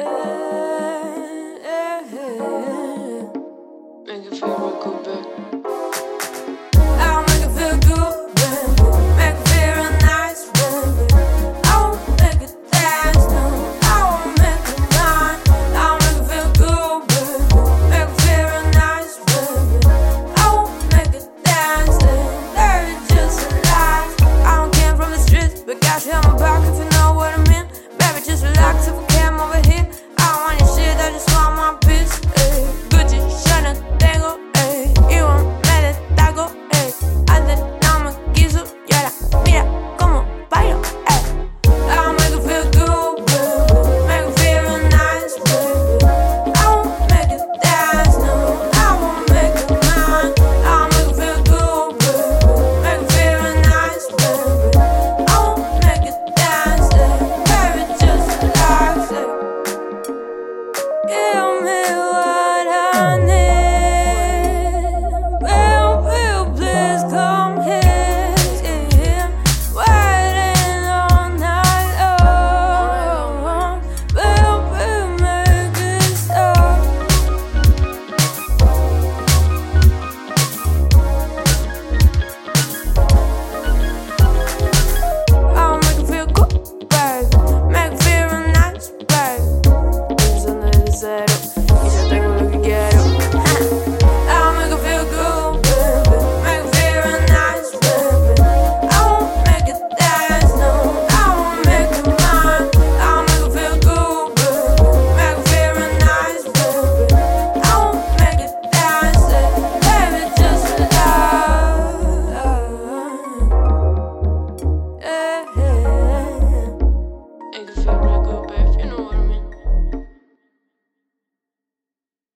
Ain't can